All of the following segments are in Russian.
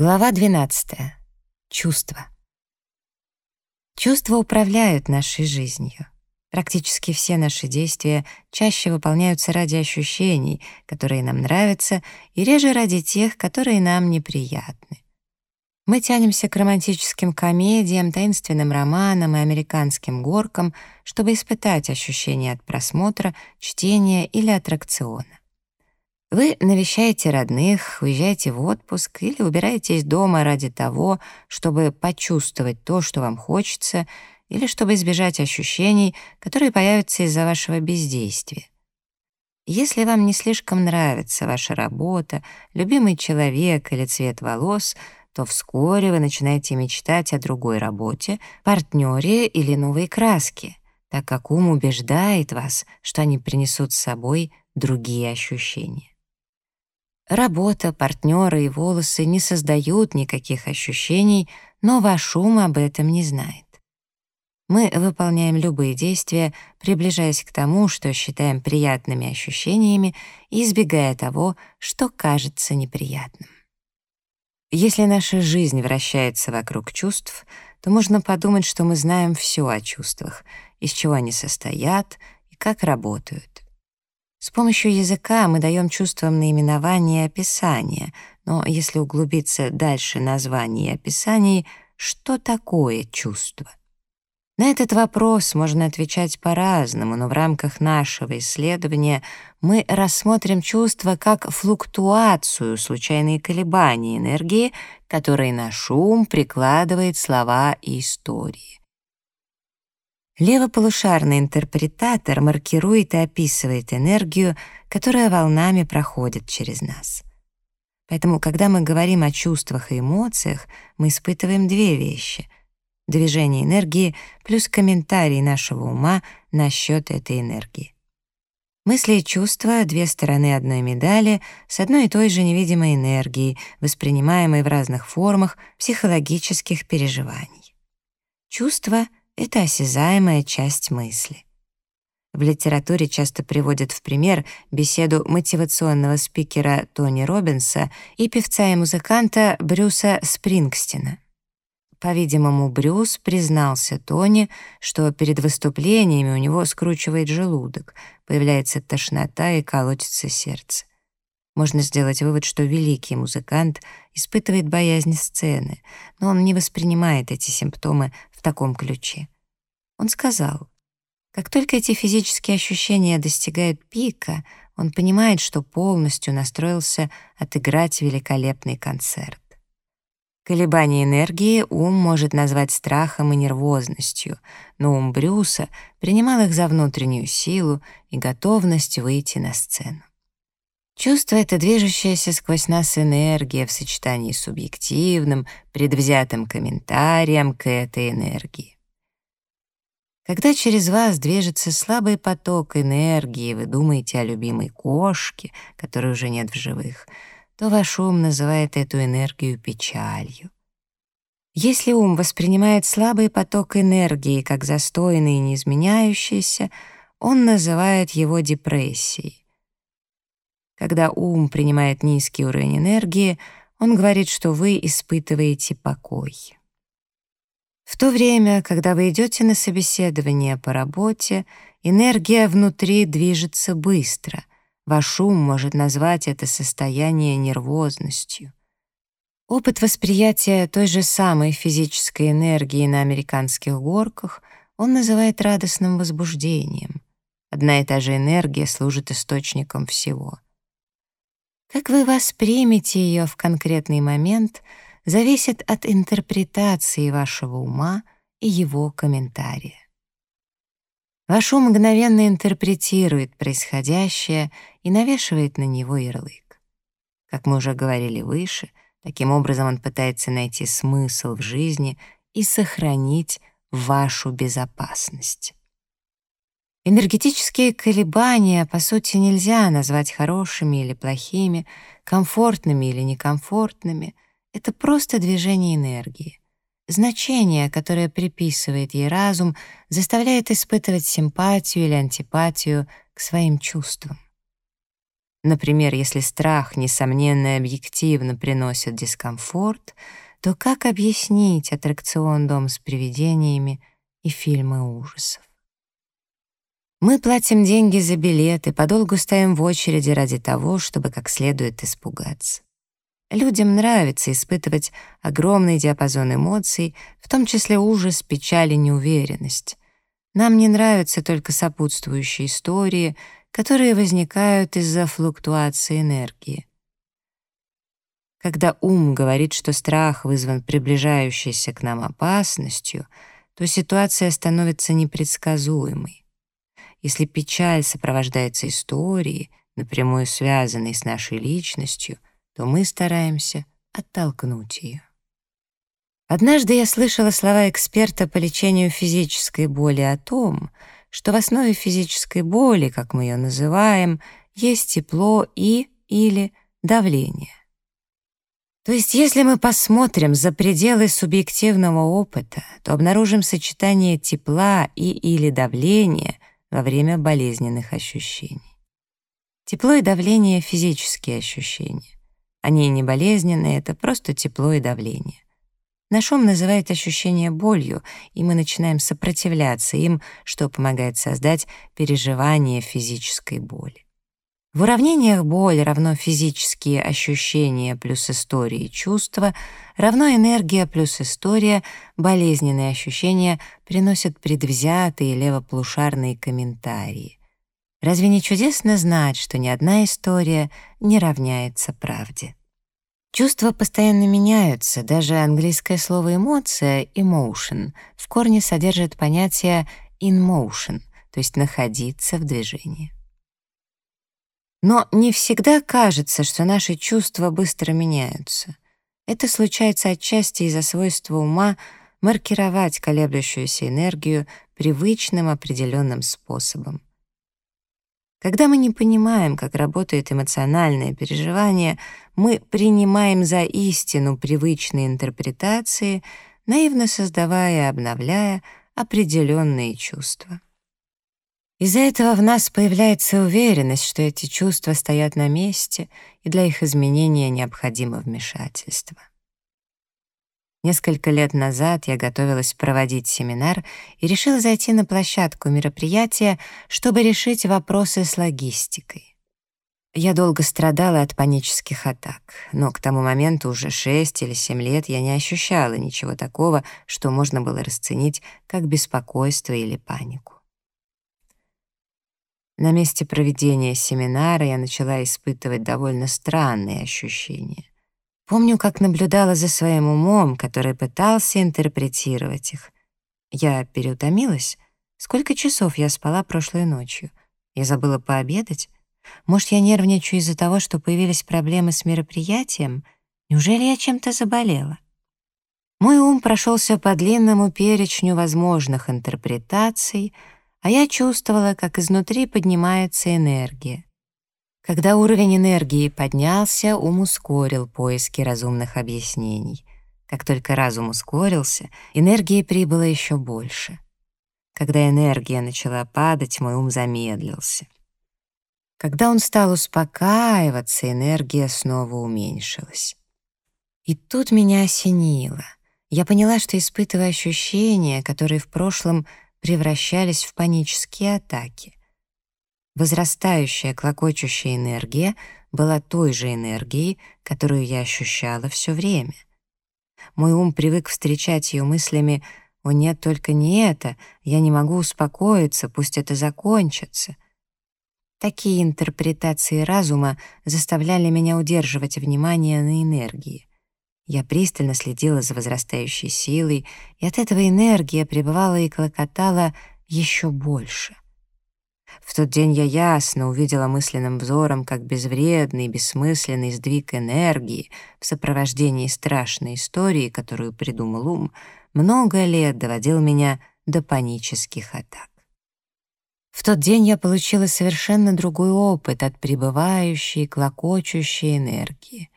Глава 12. Чувства. Чувства управляют нашей жизнью. Практически все наши действия чаще выполняются ради ощущений, которые нам нравятся, и реже ради тех, которые нам неприятны. Мы тянемся к романтическим комедиям, таинственным романам и американским горкам, чтобы испытать ощущения от просмотра, чтения или аттракциона. Вы навещаете родных, уезжаете в отпуск или убираетесь дома ради того, чтобы почувствовать то, что вам хочется, или чтобы избежать ощущений, которые появятся из-за вашего бездействия. Если вам не слишком нравится ваша работа, любимый человек или цвет волос, то вскоре вы начинаете мечтать о другой работе, партнере или новой краске, так как ум убеждает вас, что они принесут с собой другие ощущения. Работа, партнеры и волосы не создают никаких ощущений, но ваш ум об этом не знает. Мы выполняем любые действия, приближаясь к тому, что считаем приятными ощущениями, и избегая того, что кажется неприятным. Если наша жизнь вращается вокруг чувств, то можно подумать, что мы знаем все о чувствах, из чего они состоят и как работают. С помощью языка мы даем чувствам наименование и описание, но если углубиться дальше названий и описаний, что такое чувство? На этот вопрос можно отвечать по-разному, но в рамках нашего исследования мы рассмотрим чувство как флуктуацию, случайные колебания энергии, которые наш ум прикладывает слова и истории. Левополушарный интерпретатор маркирует и описывает энергию, которая волнами проходит через нас. Поэтому, когда мы говорим о чувствах и эмоциях, мы испытываем две вещи — движение энергии плюс комментарий нашего ума насчет этой энергии. Мысли и чувства — две стороны одной медали с одной и той же невидимой энергией, воспринимаемой в разных формах психологических переживаний. Чувства — это осязаемая часть мысли. В литературе часто приводят в пример беседу мотивационного спикера Тони Робинса и певца и музыканта Брюса Спрингстина. По-видимому, Брюс признался Тони, что перед выступлениями у него скручивает желудок, появляется тошнота и колотится сердце. Можно сделать вывод, что великий музыкант испытывает боязнь сцены, но он не воспринимает эти симптомы в таком ключе. Он сказал, как только эти физические ощущения достигают пика, он понимает, что полностью настроился отыграть великолепный концерт. Колебания энергии ум может назвать страхом и нервозностью, но ум Брюса принимал их за внутреннюю силу и готовность выйти на сцену. Чувство — это движущаяся сквозь нас энергия в сочетании с субъективным, предвзятым комментарием к этой энергии. Когда через вас движется слабый поток энергии, вы думаете о любимой кошке, которой уже нет в живых, то ваш ум называет эту энергию печалью. Если ум воспринимает слабый поток энергии как застойный и неизменяющийся, он называет его депрессией. Когда ум принимает низкий уровень энергии, он говорит, что вы испытываете покой. В то время, когда вы идете на собеседование по работе, энергия внутри движется быстро. Ваш ум может назвать это состояние нервозностью. Опыт восприятия той же самой физической энергии на американских горках он называет радостным возбуждением. Одна и та же энергия служит источником всего — как вы воспримете ее в конкретный момент, зависит от интерпретации вашего ума и его комментария. Ваш ум мгновенно интерпретирует происходящее и навешивает на него ярлык. Как мы уже говорили выше, таким образом он пытается найти смысл в жизни и сохранить вашу безопасность. Энергетические колебания, по сути, нельзя назвать хорошими или плохими, комфортными или некомфортными. Это просто движение энергии. Значение, которое приписывает ей разум, заставляет испытывать симпатию или антипатию к своим чувствам. Например, если страх, несомненно и объективно приносит дискомфорт, то как объяснить аттракцион «Дом с привидениями» и фильмы ужасов? Мы платим деньги за билеты, подолгу стоим в очереди ради того, чтобы как следует испугаться. Людям нравится испытывать огромный диапазон эмоций, в том числе ужас, печаль и неуверенность. Нам не нравятся только сопутствующие истории, которые возникают из-за флуктуации энергии. Когда ум говорит, что страх вызван приближающейся к нам опасностью, то ситуация становится непредсказуемой. Если печаль сопровождается историей, напрямую связанной с нашей личностью, то мы стараемся оттолкнуть ее. Однажды я слышала слова эксперта по лечению физической боли о том, что в основе физической боли, как мы ее называем, есть тепло и или давление. То есть если мы посмотрим за пределы субъективного опыта, то обнаружим сочетание тепла и или давления во время болезненных ощущений. Тепло и давление — физические ощущения. Они не болезненные, это просто тепло и давление. Наш ум называет ощущение болью, и мы начинаем сопротивляться им, что помогает создать переживание физической боли. В уравнениях боль равно физические ощущения плюс истории чувства равно энергия плюс история, болезненные ощущения приносят предвзятые левополушарные комментарии. Разве не чудесно знать, что ни одна история не равняется правде? Чувства постоянно меняются, даже английское слово «эмоция» — «emotion» в корне содержит понятие «in motion», то есть находиться в движении. Но не всегда кажется, что наши чувства быстро меняются. Это случается отчасти из-за свойства ума маркировать колеблющуюся энергию привычным определенным способом. Когда мы не понимаем, как работает эмоциональное переживание, мы принимаем за истину привычные интерпретации, наивно создавая и обновляя определенные чувства. Из-за этого в нас появляется уверенность, что эти чувства стоят на месте, и для их изменения необходимо вмешательство. Несколько лет назад я готовилась проводить семинар и решила зайти на площадку мероприятия, чтобы решить вопросы с логистикой. Я долго страдала от панических атак, но к тому моменту уже 6 или 7 лет я не ощущала ничего такого, что можно было расценить как беспокойство или панику. На месте проведения семинара я начала испытывать довольно странные ощущения. Помню, как наблюдала за своим умом, который пытался интерпретировать их. Я переутомилась. Сколько часов я спала прошлой ночью? Я забыла пообедать? Может, я нервничаю из-за того, что появились проблемы с мероприятием? Неужели я чем-то заболела? Мой ум прошелся по длинному перечню возможных интерпретаций, а я чувствовала, как изнутри поднимается энергия. Когда уровень энергии поднялся, ум ускорил поиски разумных объяснений. Как только разум ускорился, энергии прибыло еще больше. Когда энергия начала падать, мой ум замедлился. Когда он стал успокаиваться, энергия снова уменьшилась. И тут меня осенило. Я поняла, что испытываю ощущения, которые в прошлом превращались в панические атаки. Возрастающая клокочущая энергия была той же энергией, которую я ощущала все время. Мой ум привык встречать ее мыслями «О нет, только не это, я не могу успокоиться, пусть это закончится». Такие интерпретации разума заставляли меня удерживать внимание на энергии. Я пристально следила за возрастающей силой, и от этого энергия пребывала и клокотала еще больше. В тот день я ясно увидела мысленным взором, как безвредный, бессмысленный сдвиг энергии в сопровождении страшной истории, которую придумал ум, много лет доводил меня до панических атак. В тот день я получила совершенно другой опыт от пребывающей, клокочущей энергии.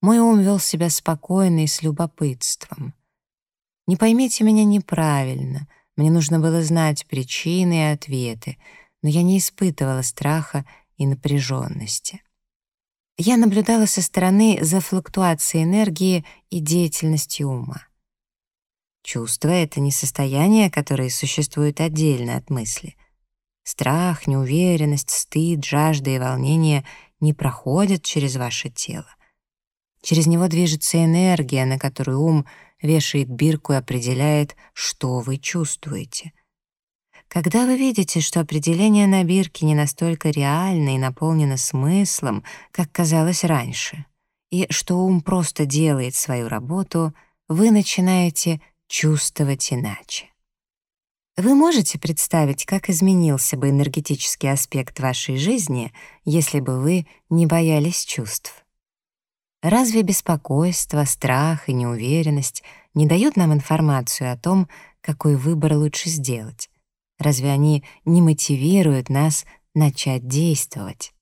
Мой ум вел себя спокойно и с любопытством. Не поймите меня неправильно, мне нужно было знать причины и ответы — но я не испытывала страха и напряженности. я наблюдала со стороны за флуктуацией энергии и деятельностью ума. Чувства — это не состояния, которые существуют отдельно от мысли. Страх, неуверенность, стыд, жажда и волнение не проходят через ваше тело. Через него движется энергия, на которую ум вешает бирку и определяет, что вы чувствуете. Когда вы видите, что определение на бирке не настолько реально и наполнено смыслом, как казалось раньше, и что ум просто делает свою работу, вы начинаете чувствовать иначе. Вы можете представить, как изменился бы энергетический аспект вашей жизни, если бы вы не боялись чувств? Разве беспокойство, страх и неуверенность не дают нам информацию о том, какой выбор лучше сделать? Разве они не мотивируют нас начать действовать?